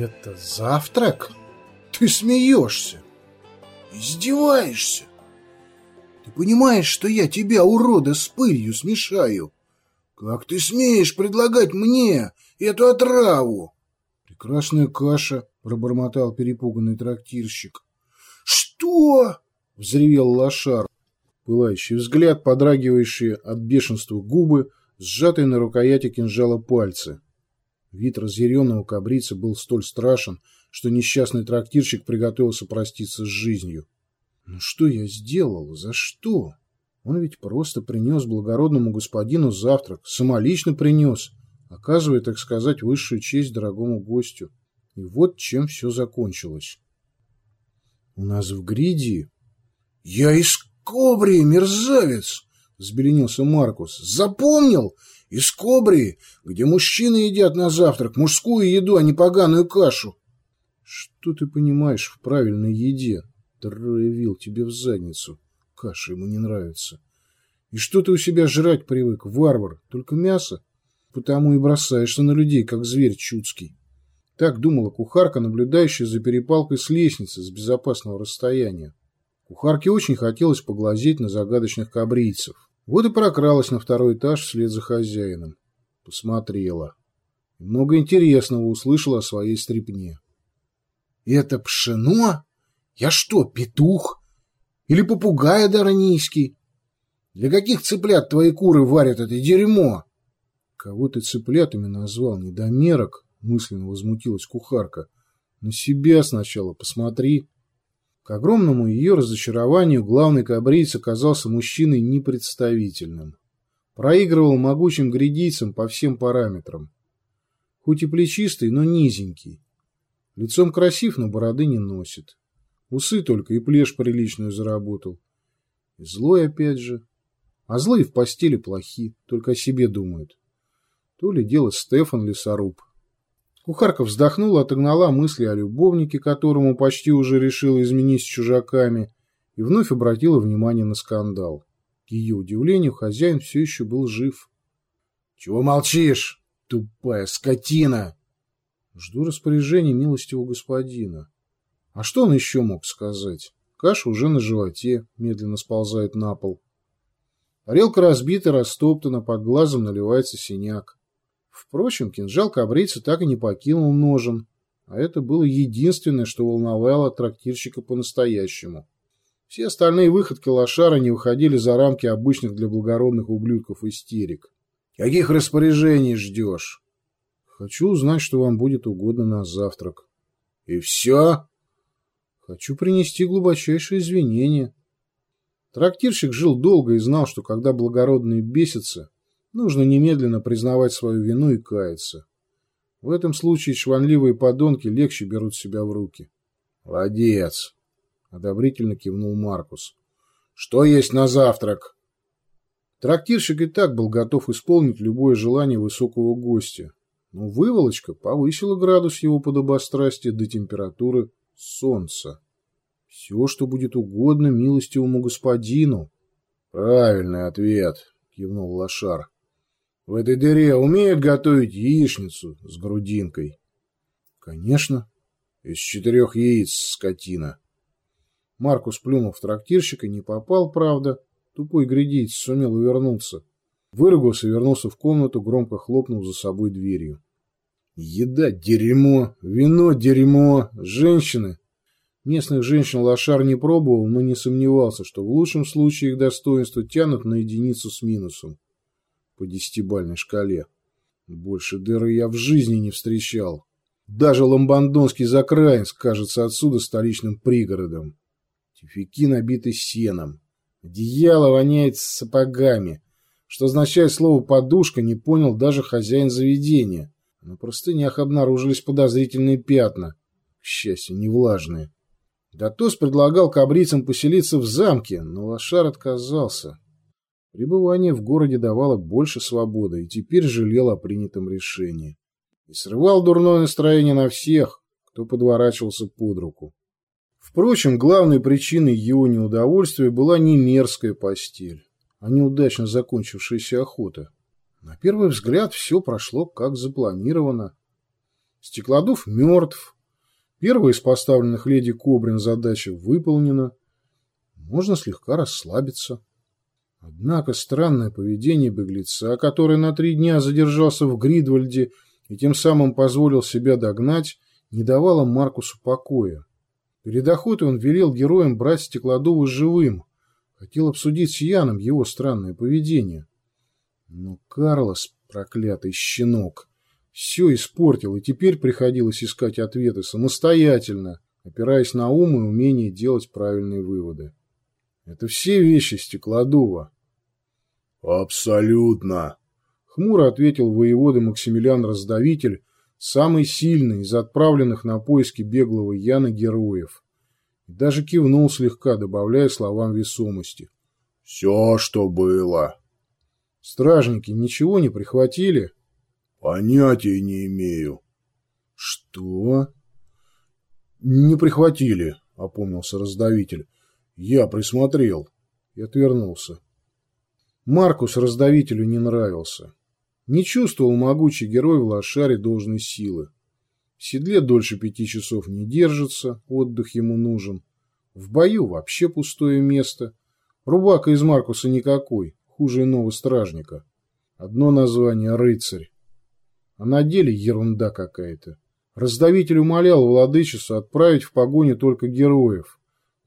Это завтрак? Ты смеешься? Издеваешься? Ты понимаешь, что я тебя, урода, с пылью смешаю? Как ты смеешь предлагать мне эту отраву? Прекрасная каша, пробормотал перепуганный трактирщик. Что? взревел лошар. Пылающий взгляд, подрагивающие от бешенства губы, сжатые на рукояти кинжала пальцы. Вид разъяренного кабрицы был столь страшен, что несчастный трактирщик приготовился проститься с жизнью. Ну что я сделал? За что? Он ведь просто принес благородному господину завтрак, самолично принес, оказывая, так сказать, высшую честь дорогому гостю. И вот чем все закончилось. У нас в Гридии... Я из Кобрии, мерзавец! Взбеленился Маркус. Запомнил? Из Кобрии, где мужчины едят на завтрак мужскую еду, а не поганую кашу. Что ты понимаешь в правильной еде? Трое вил тебе в задницу. Каша ему не нравится. И что ты у себя жрать привык, варвар? Только мясо? Потому и бросаешься на людей, как зверь чудский. Так думала кухарка, наблюдающая за перепалкой с лестницы с безопасного расстояния. Кухарке очень хотелось поглазеть на загадочных кабрийцев. Вот и прокралась на второй этаж вслед за хозяином. Посмотрела. Много интересного услышала о своей стрипне. «Это пшено?» Я что, петух? Или попугай даранийский? Для каких цыплят твои куры варят это дерьмо? Кого ты цыплятами назвал, недомерок? Мысленно возмутилась кухарка. На себя сначала посмотри. К огромному ее разочарованию главный кабриец оказался мужчиной непредставительным. Проигрывал могучим грядийцам по всем параметрам. Хоть и плечистый, но низенький. Лицом красив, но бороды не носит. Усы только и плешь приличную заработал. И злой опять же. А злые в постели плохи, только о себе думают. То ли дело Стефан Лесоруб. Кухарка вздохнула, отогнала мысли о любовнике, которому почти уже решила изменить с чужаками, и вновь обратила внимание на скандал. К ее удивлению, хозяин все еще был жив. — Чего молчишь, тупая скотина? — Жду распоряжения милостивого господина. А что он еще мог сказать? Каша уже на животе, медленно сползает на пол. Тарелка разбита, растоптана, под глазом наливается синяк. Впрочем, кинжал кабрица так и не покинул ножен, а это было единственное, что волновало трактирщика по-настоящему. Все остальные выходки лошара не выходили за рамки обычных для благородных ублюдков истерик. «Каких распоряжений ждешь?» «Хочу узнать, что вам будет угодно на завтрак». «И все?» Хочу принести глубочайшие извинения. Трактирщик жил долго и знал, что когда благородные бесятся, нужно немедленно признавать свою вину и каяться. В этом случае чванливые подонки легче берут себя в руки. — Молодец! — одобрительно кивнул Маркус. — Что есть на завтрак? Трактирщик и так был готов исполнить любое желание высокого гостя, но выволочка повысила градус его подобострастия до температуры солнца. Все, что будет угодно милостивому господину. — Правильный ответ, — кивнул Лошар. — В этой дыре умеют готовить яичницу с грудинкой? — Конечно. — Из четырех яиц, скотина. Маркус плюнул в трактирщика, не попал, правда. Тупой грядиец сумел увернуться. Выругался и вернулся в комнату, громко хлопнув за собой дверью. Еда – дерьмо, вино – дерьмо, женщины. Местных женщин лошар не пробовал, но не сомневался, что в лучшем случае их достоинства тянут на единицу с минусом по десятибальной шкале. Больше дыры я в жизни не встречал. Даже ламбандонский закраинск кажется отсюда столичным пригородом. Тюфяки набиты сеном. Одеяло воняет сапогами. Что означает слово «подушка», не понял даже хозяин заведения. На простынях обнаружились подозрительные пятна, к счастью, не влажные. Датос предлагал кабрицам поселиться в замке, но Лошар отказался. Пребывание в городе давало больше свободы, и теперь жалел о принятом решении. И срывал дурное настроение на всех, кто подворачивался под руку. Впрочем, главной причиной его неудовольствия была не мерзкая постель, а неудачно закончившаяся охота. На первый взгляд все прошло как запланировано. Стеклодув мертв. Первая из поставленных леди Кобрин задача выполнена. Можно слегка расслабиться. Однако странное поведение беглеца, который на три дня задержался в Гридвальде и тем самым позволил себя догнать, не давало Маркусу покоя. Перед охотой он велел героям брать Стеклодува живым. Хотел обсудить с Яном его странное поведение. Но Карлос, проклятый щенок, все испортил, и теперь приходилось искать ответы самостоятельно, опираясь на ум и умение делать правильные выводы. Это все вещи Стеклодува. Абсолютно. Хмуро ответил воевода Максимилиан Раздавитель, самый сильный из отправленных на поиски беглого Яна героев. И даже кивнул слегка, добавляя словам весомости. «Все, что было». «Стражники ничего не прихватили?» «Понятия не имею». «Что?» «Не прихватили», — опомнился раздавитель. «Я присмотрел» и отвернулся. Маркус раздавителю не нравился. Не чувствовал могучий герой в лошаре должной силы. В седле дольше пяти часов не держится, отдых ему нужен. В бою вообще пустое место. Рубака из Маркуса никакой, хуже иного стражника. Одно название — рыцарь. А на деле ерунда какая-то. Раздавитель умолял владычицу отправить в погоню только героев.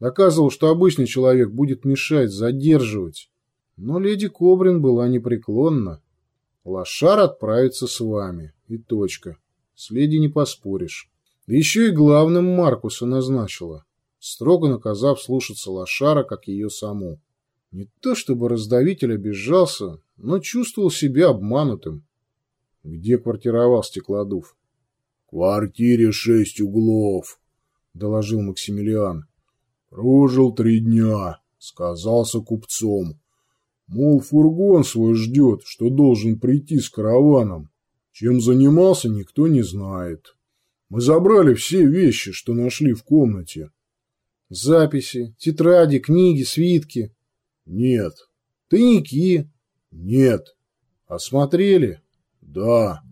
Доказывал, что обычный человек будет мешать, задерживать. Но леди Кобрин была непреклонна. Лошар отправится с вами. И точка. С леди не поспоришь. Да еще и главным Маркуса назначила, строго наказав слушаться лошара, как ее саму. Не то чтобы раздавитель обижался, но чувствовал себя обманутым. Где квартировал Стеклодув? — В квартире шесть углов, — доложил Максимилиан. — Прожил три дня, сказался купцом. Мол, фургон свой ждет, что должен прийти с караваном. Чем занимался, никто не знает. Мы забрали все вещи, что нашли в комнате. Записи, тетради, книги, свитки. Нет. Тайники. Нет. Осмотрели? Да.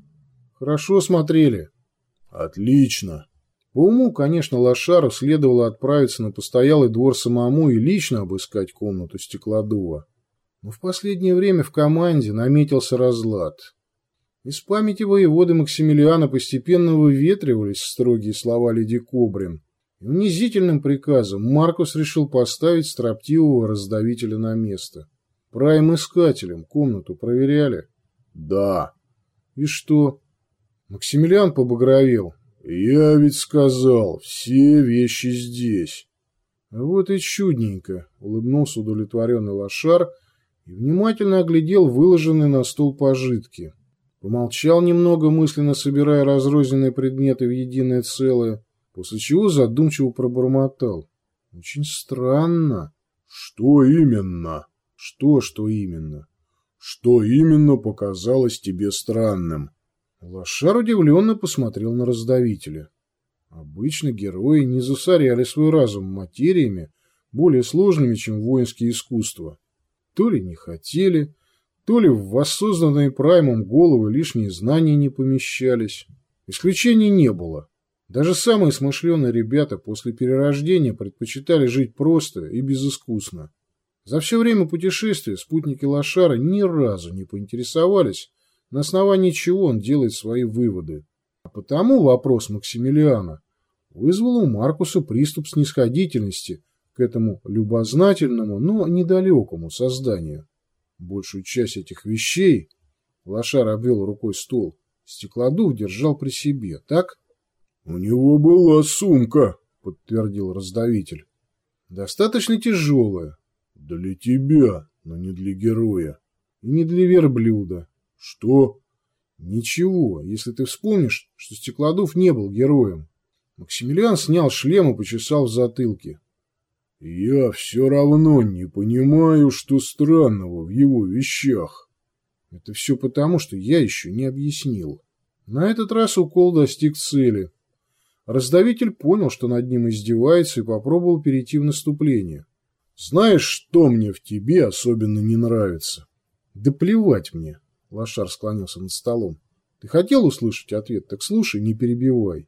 Хорошо смотрели. Отлично. По уму, конечно, Лошару следовало отправиться на постоялый двор самому и лично обыскать комнату стеклодува. Но в последнее время в команде наметился разлад. Из памяти воеводы Максимилиана постепенно выветривались строгие слова леди Кобрин, и унизительным приказом Маркус решил поставить строптивого раздавителя на место. Прайм-искателем комнату проверяли? Да. И что? Максимилиан побагровел. Я ведь сказал, все вещи здесь. Вот и чудненько, улыбнулся удовлетворенный лошар, и внимательно оглядел выложенные на стол пожитки. Помолчал немного, мысленно собирая разрозненные предметы в единое целое, после чего задумчиво пробормотал. Очень странно. Что именно? Что, что именно? Что именно показалось тебе странным? Лошар удивленно посмотрел на раздавителя. Обычно герои не засоряли свой разум материями, более сложными, чем воинские искусства. То ли не хотели, то ли в воссозданные праймом головы лишние знания не помещались. Исключений не было. Даже самые смышленые ребята после перерождения предпочитали жить просто и безыскусно. За все время путешествия спутники Лошара ни разу не поинтересовались, на основании чего он делает свои выводы. А потому вопрос Максимилиана вызвал у Маркуса приступ снисходительности к этому любознательному, но недалекому созданию. Большую часть этих вещей Лошар обвел рукой стол. Стеклодув держал при себе, так? — У него была сумка, — подтвердил раздавитель. — Достаточно тяжелая. — Для тебя, но не для героя. — И не для верблюда. — Что? — Ничего, если ты вспомнишь, что Стеклодув не был героем. Максимилиан снял шлем и почесал в затылке. Я все равно не понимаю, что странного в его вещах. Это все потому, что я еще не объяснил. На этот раз укол достиг цели. Раздавитель понял, что над ним издевается, и попробовал перейти в наступление. «Знаешь, что мне в тебе особенно не нравится?» «Да плевать мне!» — Лошар склонился над столом. Ты хотел услышать ответ, так слушай, не перебивай.